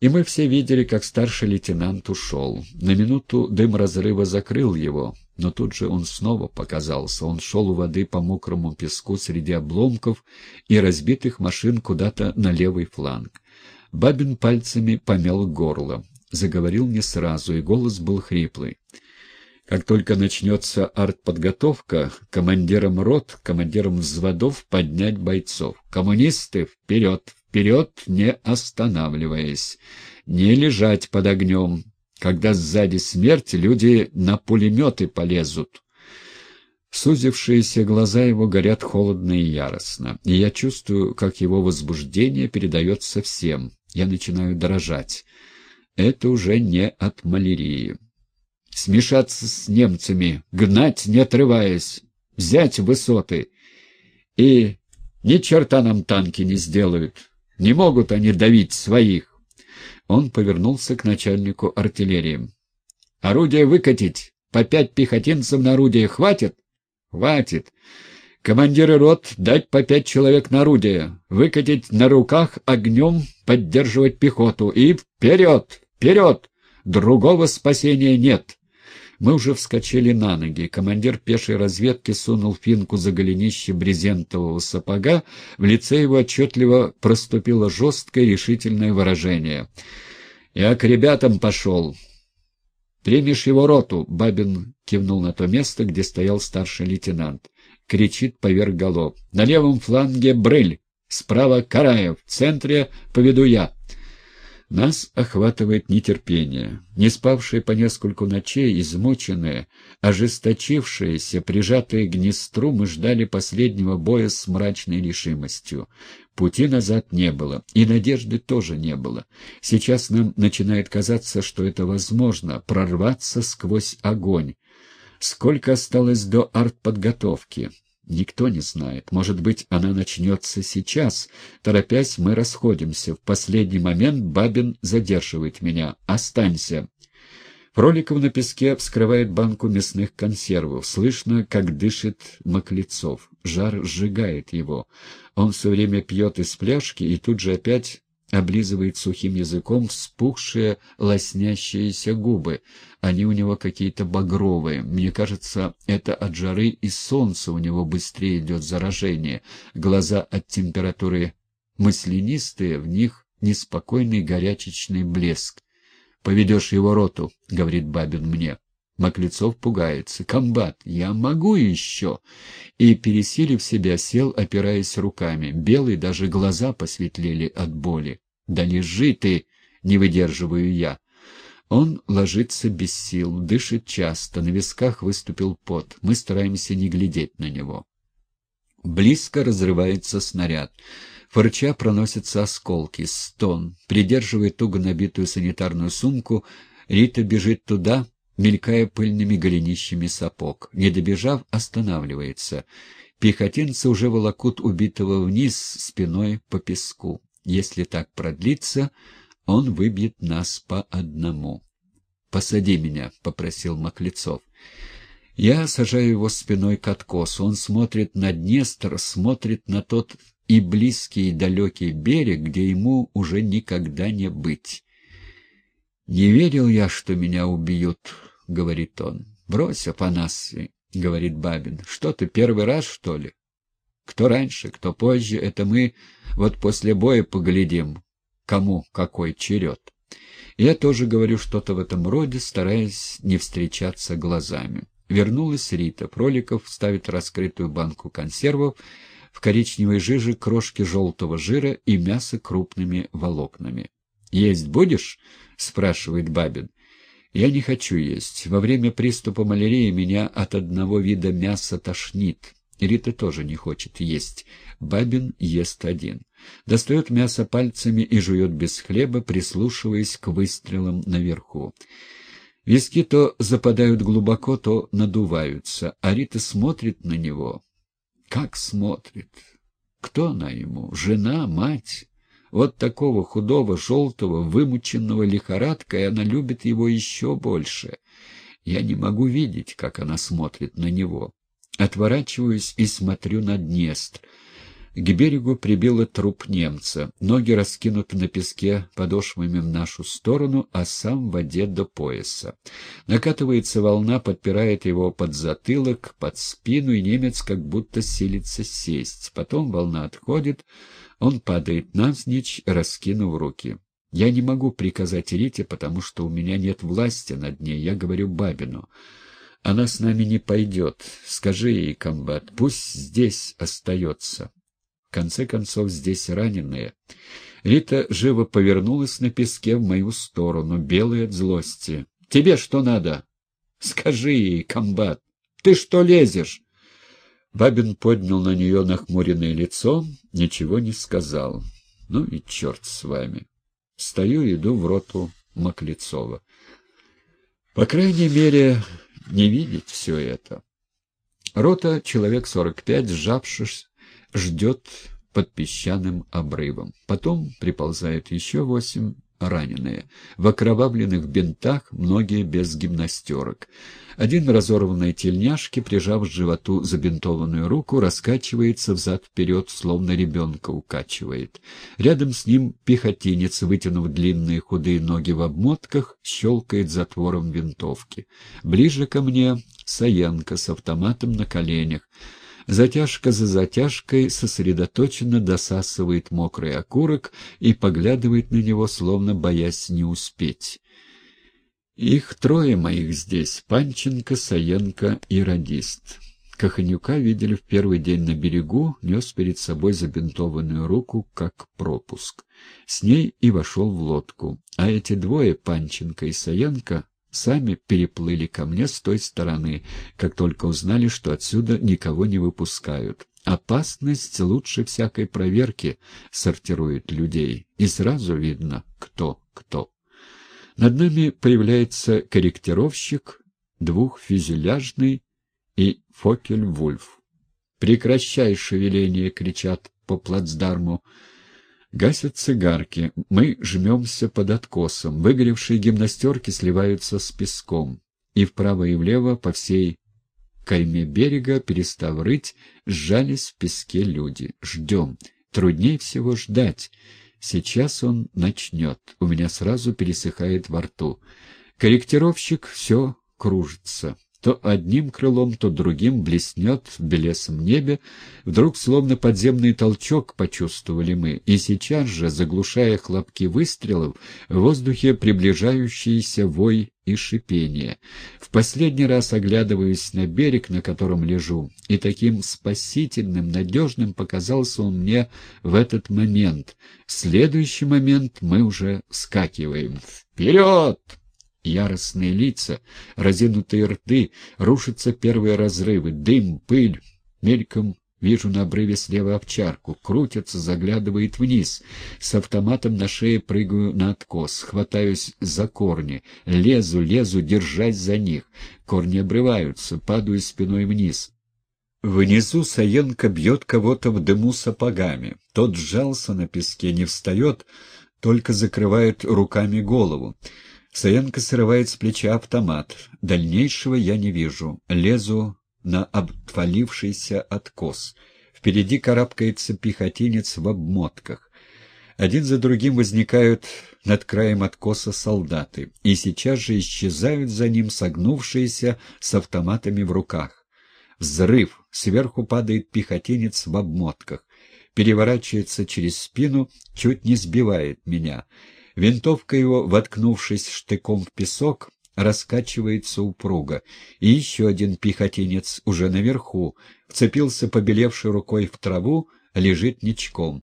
И мы все видели, как старший лейтенант ушел. На минуту дым разрыва закрыл его, но тут же он снова показался. Он шел у воды по мокрому песку среди обломков и разбитых машин куда-то на левый фланг. Бабин пальцами помял горло. Заговорил не сразу, и голос был хриплый. Как только начнется артподготовка, командирам рот, командирам взводов поднять бойцов. Коммунисты вперед, вперед, не останавливаясь. Не лежать под огнем. Когда сзади смерть, люди на пулеметы полезут. Сузившиеся глаза его горят холодно и яростно, и я чувствую, как его возбуждение передается всем. Я начинаю дрожать. Это уже не от малярии смешаться с немцами, гнать, не отрываясь, взять высоты. И ни черта нам танки не сделают. Не могут они давить своих. Он повернулся к начальнику артиллерии. «Орудие выкатить! По пять пехотинцев на орудие хватит?» «Хватит. Командиры рот дать по пять человек на орудие, выкатить на руках огнем, поддерживать пехоту. И вперед! Вперед! Другого спасения нет!» Мы уже вскочили на ноги. Командир пешей разведки сунул финку за голенище брезентового сапога. В лице его отчетливо проступило жесткое решительное выражение. «Я к ребятам пошел. Примешь его роту!» — Бабин кивнул на то место, где стоял старший лейтенант. Кричит поверх голов. «На левом фланге Брыль, справа Караев, в центре поведу я». Нас охватывает нетерпение. Не спавшие по нескольку ночей, измученные, ожесточившиеся, прижатые к Днестру, мы ждали последнего боя с мрачной решимостью. Пути назад не было, и надежды тоже не было. Сейчас нам начинает казаться, что это возможно — прорваться сквозь огонь. Сколько осталось до артподготовки? Никто не знает. Может быть, она начнется сейчас. Торопясь, мы расходимся. В последний момент Бабин задерживает меня. «Останься». Фроликов на песке вскрывает банку мясных консервов. Слышно, как дышит Маклецов. Жар сжигает его. Он все время пьет из пляжки и тут же опять облизывает сухим языком вспухшие, лоснящиеся губы. Они у него какие-то багровые. Мне кажется, это от жары и солнца у него быстрее идет заражение. Глаза от температуры мысленистые, в них неспокойный горячечный блеск. «Поведешь его роту», — говорит Бабин мне. Маклецов пугается. «Комбат, я могу еще!» И, пересилив себя, сел, опираясь руками. Белый даже глаза посветлели от боли. «Да лежи ты!» — не выдерживаю я. Он ложится без сил, дышит часто, на висках выступил пот. Мы стараемся не глядеть на него. Близко разрывается снаряд. Фырча проносятся осколки, стон. Придерживая туго набитую санитарную сумку, Рита бежит туда, мелькая пыльными голенищами сапог. Не добежав, останавливается. Пехотинцы уже волокут убитого вниз спиной по песку. Если так продлится, он выбьет нас по одному. «Посади меня», — попросил Маклецов. Я сажаю его спиной к откосу. Он смотрит на Днестр, смотрит на тот и близкий, и далекий берег, где ему уже никогда не быть. «Не верил я, что меня убьют», — говорит он. «Брось, Афанасий», — говорит Бабин. «Что ты, первый раз, что ли?» «Кто раньше, кто позже, это мы вот после боя поглядим, кому какой черед». Я тоже говорю что-то в этом роде, стараясь не встречаться глазами. Вернулась Рита. Проликов ставит раскрытую банку консервов, в коричневой жиже крошки желтого жира и мясо крупными волокнами. «Есть будешь?» — спрашивает Бабин. Я не хочу есть. Во время приступа малярии меня от одного вида мяса тошнит. Рита тоже не хочет есть. Бабин ест один. Достает мясо пальцами и жует без хлеба, прислушиваясь к выстрелам наверху. Виски то западают глубоко, то надуваются, а Рита смотрит на него. Как смотрит? Кто она ему? Жена? Мать? Вот такого худого, желтого, вымученного лихорадкой она любит его еще больше. Я не могу видеть, как она смотрит на него. Отворачиваюсь и смотрю на Днестр. К берегу прибило труп немца, ноги раскинуты на песке подошвами в нашу сторону, а сам в воде до пояса. Накатывается волна, подпирает его под затылок, под спину, и немец как будто силится сесть. Потом волна отходит, он падает навзничь, раскинув руки. Я не могу приказать Рите, потому что у меня нет власти над ней, я говорю Бабину. Она с нами не пойдет. Скажи ей, комбат, пусть здесь остается. В конце концов, здесь раненые. Рита живо повернулась на песке в мою сторону, белая от злости. «Тебе что надо?» «Скажи ей, комбат, ты что лезешь?» Бабин поднял на нее нахмуренное лицо, ничего не сказал. «Ну и черт с вами!» Стою иду в роту Маклецова. По крайней мере, не видеть все это. Рота, человек сорок пять, сжавшись, ждет под песчаным обрывом. Потом приползают еще восемь раненые. В окровавленных бинтах многие без гимнастерок. Один в разорванной тельняшке, прижав к животу забинтованную руку, раскачивается взад-вперед, словно ребенка укачивает. Рядом с ним пехотинец, вытянув длинные худые ноги в обмотках, щелкает затвором винтовки. Ближе ко мне Саенко с автоматом на коленях. Затяжка за затяжкой сосредоточенно досасывает мокрый окурок и поглядывает на него, словно боясь не успеть. Их трое моих здесь — Панченко, Саенко и радист. Каханюка видели в первый день на берегу, нес перед собой забинтованную руку, как пропуск. С ней и вошел в лодку. А эти двое, Панченко и Саенко, сами переплыли ко мне с той стороны, как только узнали, что отсюда никого не выпускают. Опасность лучше всякой проверки сортирует людей, и сразу видно, кто кто. Над нами появляется корректировщик, двухфюзеляжный и Фокель-Вульф. «Прекращай шевеление!» — кричат по плацдарму. Гасят цигарки, мы жмемся под откосом, выгоревшие гимнастерки сливаются с песком, и вправо и влево по всей кайме берега, перестав рыть, сжались в песке люди. Ждем. Труднее всего ждать. Сейчас он начнет. У меня сразу пересыхает во рту. Корректировщик все кружится. То одним крылом, то другим блеснет в белесом небе. Вдруг, словно подземный толчок, почувствовали мы, и сейчас же, заглушая хлопки выстрелов, в воздухе приближающийся вой и шипение. В последний раз оглядываюсь на берег, на котором лежу, и таким спасительным, надежным показался он мне в этот момент. В следующий момент мы уже вскакиваем. «Вперед!» Яростные лица, разинутые рты, рушатся первые разрывы, дым, пыль. Мельком вижу на обрыве слева овчарку, крутится, заглядывает вниз. С автоматом на шее прыгаю на откос, хватаюсь за корни, лезу, лезу, держась за них. Корни обрываются, падаю спиной вниз. Внизу Саенко бьет кого-то в дыму сапогами. Тот сжался на песке, не встает, только закрывает руками голову. Саенко срывает с плеча автомат. Дальнейшего я не вижу. Лезу на обтвалившийся откос. Впереди карабкается пехотинец в обмотках. Один за другим возникают над краем откоса солдаты, и сейчас же исчезают за ним согнувшиеся с автоматами в руках. Взрыв. Сверху падает пехотинец в обмотках. Переворачивается через спину, чуть не сбивает меня. Винтовка его, воткнувшись штыком в песок, раскачивается упруго, и еще один пехотинец уже наверху, вцепился побелевшей рукой в траву, лежит ничком.